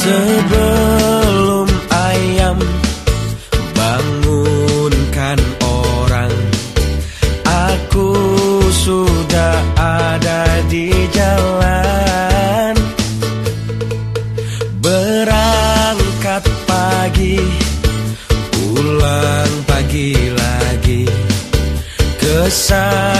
Sebelum pagi Pulang pagi lagi. Ke sana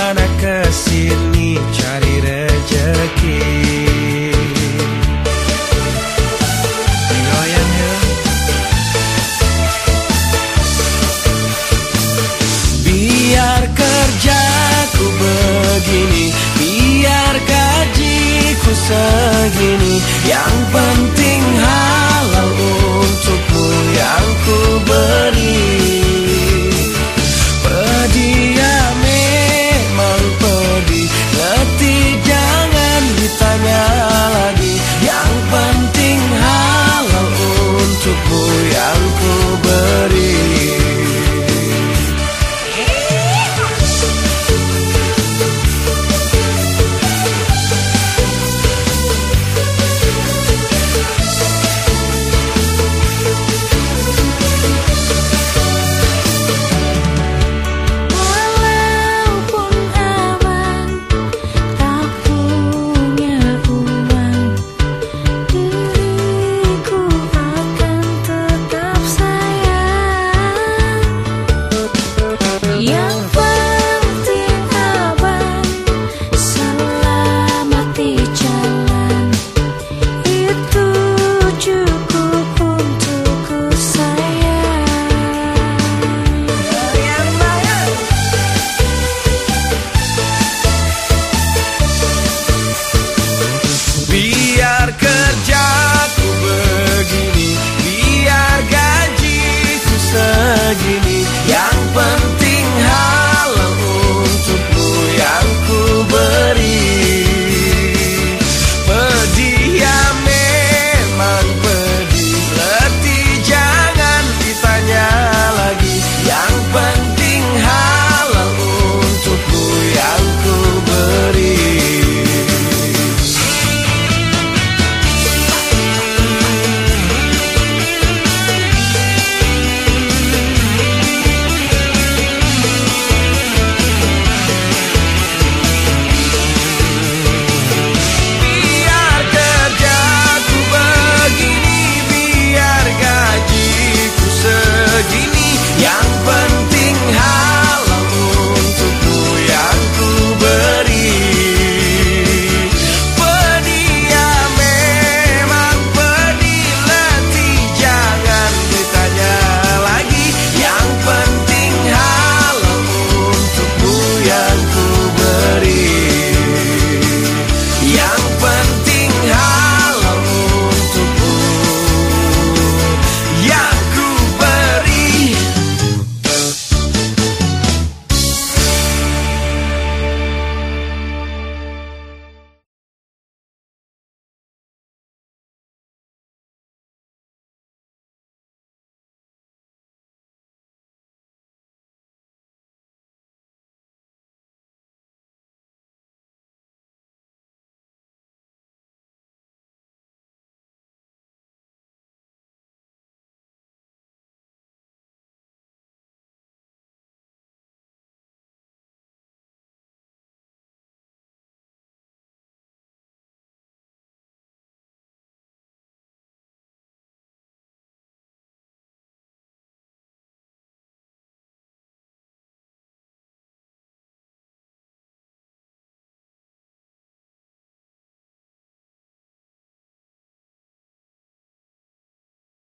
aku